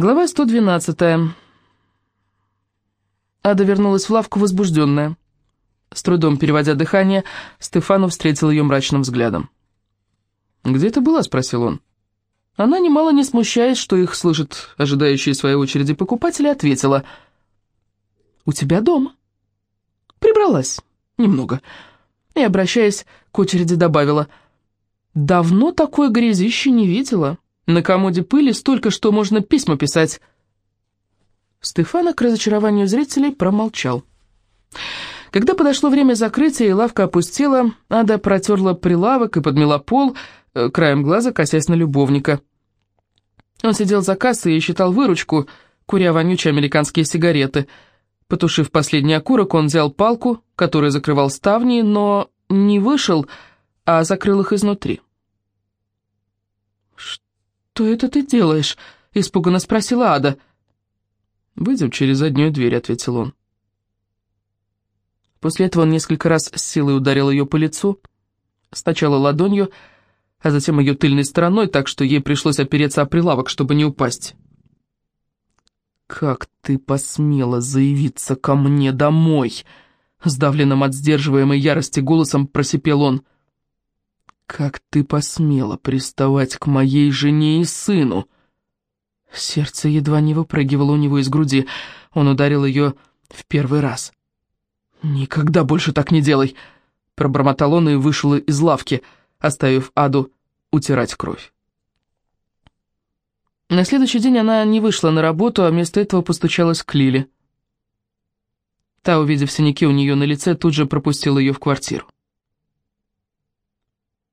Глава 112. Ада вернулась в лавку возбужденная. С трудом переводя дыхание, Стефану встретил ее мрачным взглядом. «Где ты была?» — спросил он. Она, немало не смущаясь, что их слышат ожидающие своей очереди покупатели, ответила. «У тебя дома». Прибралась. Немного. И, обращаясь к очереди, добавила. «Давно такой грязищи не видела. На комоде пыли столько, что можно письма писать». Стефана, к разочарованию зрителей, промолчал. Когда подошло время закрытия и лавка опустела, Ада протерла прилавок и подмела пол, э, краем глаза косясь на любовника. Он сидел за кассой и считал выручку, куря вонючие американские сигареты. Потушив последний окурок, он взял палку, которая закрывал ставни, но не вышел, а закрыл их изнутри. «Что это ты делаешь?» — испуганно спросила Ада. «Выйдем через заднюю дверь», — ответил он. После этого он несколько раз с силой ударил ее по лицу, сначала ладонью, а затем ее тыльной стороной, так что ей пришлось опереться о прилавок, чтобы не упасть. «Как ты посмела заявиться ко мне домой?» Сдавленным от сдерживаемой ярости голосом просипел он. «Как ты посмела приставать к моей жене и сыну?» Сердце едва не выпрыгивало у него из груди. Он ударил ее в первый раз. «Никогда больше так не делай!» Пробормотал он и вышел из лавки, оставив Аду утирать кровь. На следующий день она не вышла на работу, а вместо этого постучалась к Лиле. Та, увидев синяки у нее на лице, тут же пропустила ее в квартиру.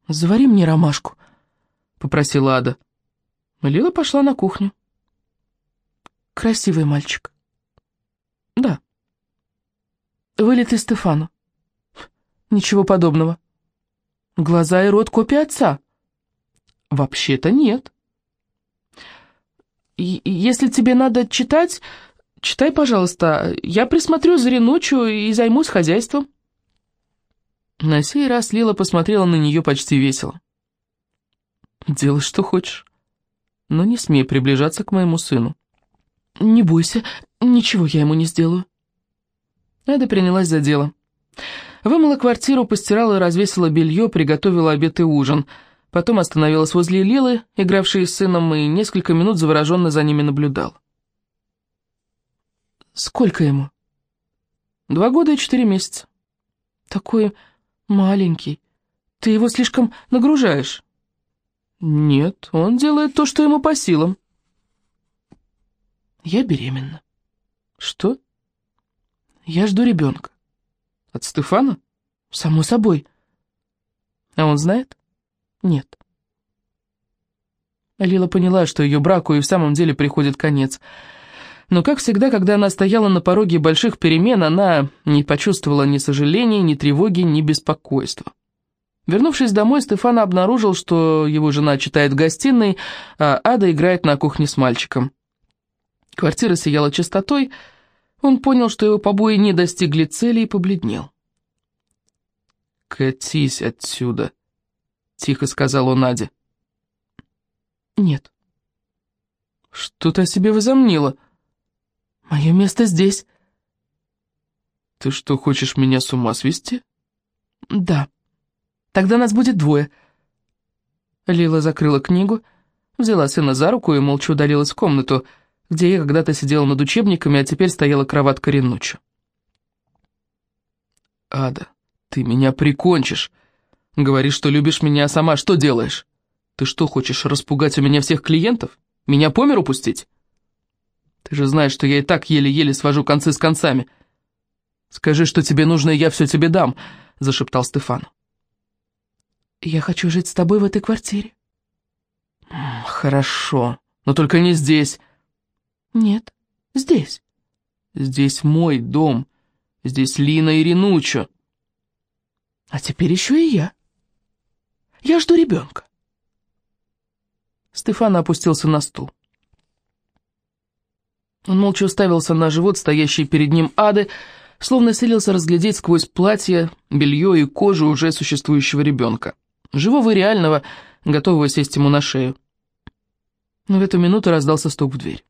«Завари мне ромашку», — попросила Ада. Лила пошла на кухню. Красивый мальчик. Да. Вылитый Стефану. Ничего подобного. Глаза и рот копия отца. Вообще-то нет. Если тебе надо читать, читай, пожалуйста. Я присмотрю за Ренучу и займусь хозяйством. На сей раз Лила посмотрела на нее почти весело. «Делай, что хочешь, но не смей приближаться к моему сыну». «Не бойся, ничего я ему не сделаю». Эда принялась за дело. Вымыла квартиру, постирала и развесила белье, приготовила обед и ужин. Потом остановилась возле Лилы, игравшей с сыном, и несколько минут завороженно за ними наблюдал. «Сколько ему?» «Два года и четыре месяца». «Такой маленький. Ты его слишком нагружаешь». «Нет, он делает то, что ему по силам». Я беременна. Что? Я жду ребенка. От Стефана? Само собой. А он знает? Нет. Лила поняла, что ее браку и в самом деле приходит конец. Но, как всегда, когда она стояла на пороге больших перемен, она не почувствовала ни сожаления, ни тревоги, ни беспокойства. Вернувшись домой, Стефан обнаружил, что его жена читает в гостиной, а Ада играет на кухне с мальчиком. Квартира сияла чистотой, он понял, что его побои не достигли цели и побледнел. «Катись отсюда», — тихо сказал он Наде. «Нет». «Что ты о себе возомнила?» «Мое место здесь». «Ты что, хочешь меня с ума свести?» «Да. Тогда нас будет двое». Лила закрыла книгу, взяла сына за руку и молча удалилась в комнату, — где я когда-то сидела над учебниками, а теперь стояла кроватка Ренучу. «Ада, ты меня прикончишь. Говоришь, что любишь меня, а сама что делаешь? Ты что, хочешь распугать у меня всех клиентов? Меня по миру пустить? Ты же знаешь, что я и так еле-еле свожу концы с концами. Скажи, что тебе нужно, и я все тебе дам», — зашептал Стефан. «Я хочу жить с тобой в этой квартире». «Хорошо, но только не здесь». «Нет, здесь». «Здесь мой дом. Здесь Лина и Ренучо». «А теперь еще и я. Я жду ребенка». Стефан опустился на стул. Он молча уставился на живот, стоящий перед ним ады, словно селился разглядеть сквозь платье, белье и кожу уже существующего ребенка. Живого и реального, готового сесть ему на шею. Но в эту минуту раздался стук в дверь.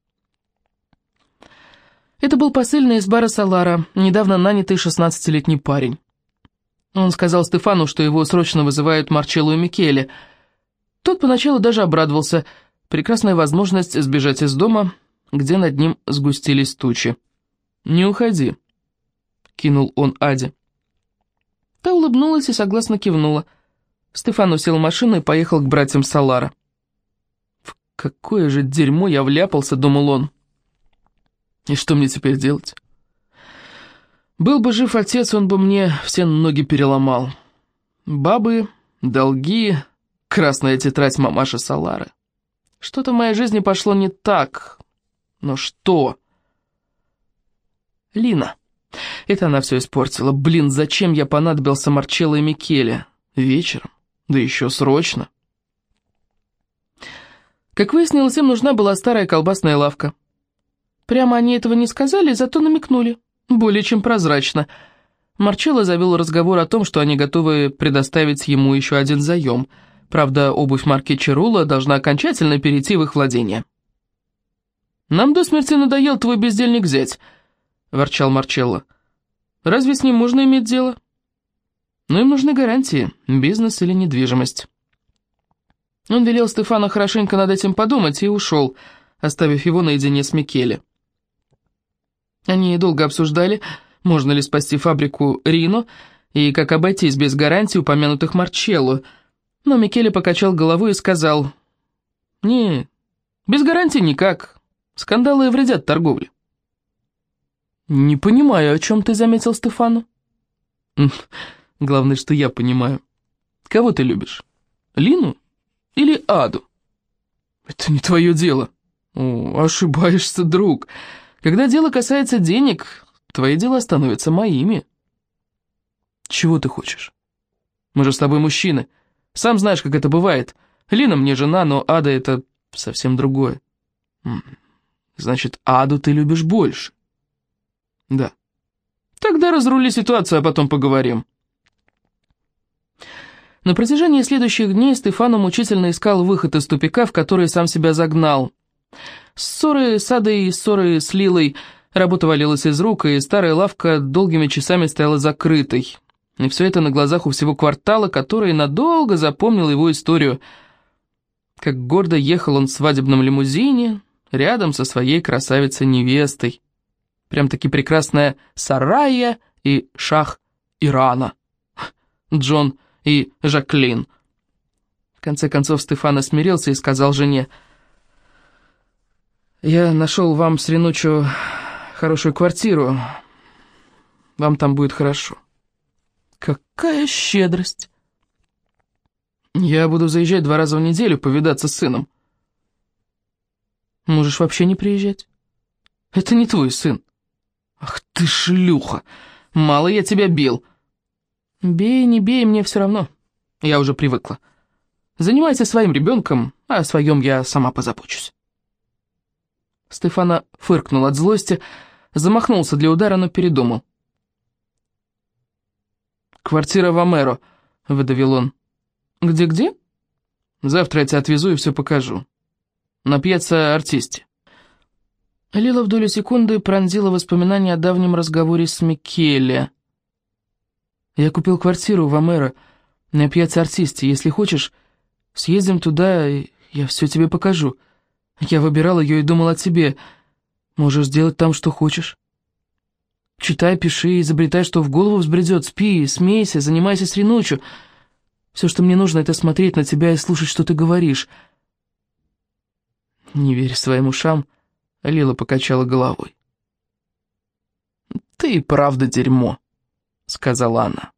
Это был посыльный из бара Салара, недавно нанятый 16-летний парень. Он сказал Стефану, что его срочно вызывают Марчелло и Микеле. Тот поначалу даже обрадовался. Прекрасная возможность сбежать из дома, где над ним сгустились тучи. «Не уходи», — кинул он Аде. Та улыбнулась и согласно кивнула. Стефан усел в машину и поехал к братьям Салара. «В какое же дерьмо я вляпался», — думал он. «И что мне теперь делать?» «Был бы жив отец, он бы мне все ноги переломал. Бабы, долги, красная тетрадь мамаши Салары. Что-то в моей жизни пошло не так. Но что?» «Лина». Это она все испортила. Блин, зачем я понадобился Марчелло и Микеле? Вечером? Да еще срочно. Как выяснилось, им нужна была старая колбасная лавка. Прямо они этого не сказали, зато намекнули. Более чем прозрачно. Марчелло завел разговор о том, что они готовы предоставить ему еще один заем. Правда, обувь марки Чирула должна окончательно перейти в их владение. «Нам до смерти надоел твой бездельник зять», — ворчал Марчелло. Разве с ним можно иметь дело? Но им нужны гарантии, бизнес или недвижимость. Он велел Стефану хорошенько над этим подумать и ушел, оставив его наедине с Микеле. Они долго обсуждали, можно ли спасти фабрику Рино и как обойтись без гарантий упомянутых Марчелло, но Микеле покачал головой и сказал, «Не, без гарантий никак, скандалы вредят торговле». «Не понимаю, о чем ты заметил Стефану?» «Главное, что я понимаю. Кого ты любишь? Лину или Аду?» «Это не твое дело». О, ошибаешься, друг. Когда дело касается денег, твои дела становятся моими». «Чего ты хочешь? Мы же с тобой мужчины. Сам знаешь, как это бывает. Лина мне жена, но Ада — это совсем другое». «Значит, Аду ты любишь больше?» Да. Тогда разрули ситуацию, а потом поговорим. На протяжении следующих дней Стефану мучительно искал выход из тупика, в который сам себя загнал. Ссоры с Адой ссоры с Лилой, работа валилась из рук, и старая лавка долгими часами стояла закрытой. И все это на глазах у всего квартала, который надолго запомнил его историю. Как гордо ехал он в свадебном лимузине, рядом со своей красавицей-невестой. Прям-таки прекрасная Сарая и Шах Ирана. Джон и Жаклин. В конце концов Стефана смирился и сказал жене, «Я нашел вам с Ренучо хорошую квартиру. Вам там будет хорошо». «Какая щедрость!» «Я буду заезжать два раза в неделю повидаться с сыном». «Можешь вообще не приезжать. Это не твой сын». «Ах ты шлюха! Мало я тебя бил!» «Бей, не бей, мне все равно. Я уже привыкла. Занимайся своим ребенком, а о своем я сама позабочусь». Стефана фыркнул от злости, замахнулся для удара, но передумал. «Квартира в Амеро», — выдавил он. «Где-где?» «Завтра я тебя отвезу и все покажу. На пьяца артисте». Лила в долю секунды пронзила воспоминания о давнем разговоре с Микеле. «Я купил квартиру в Амера на пьяце артисте. Если хочешь, съездим туда, и я все тебе покажу. Я выбирал ее и думал о тебе. Можешь сделать там, что хочешь. Читай, пиши, изобретай, что в голову взбредет. Спи, смейся, занимайся с Ренучу. Все, что мне нужно, это смотреть на тебя и слушать, что ты говоришь. Не верь своим ушам». Лила покачала головой. «Ты и правда дерьмо», — сказала она.